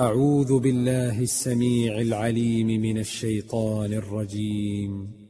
أعوذ بالله السميع العليم من الشيطان الرجيم.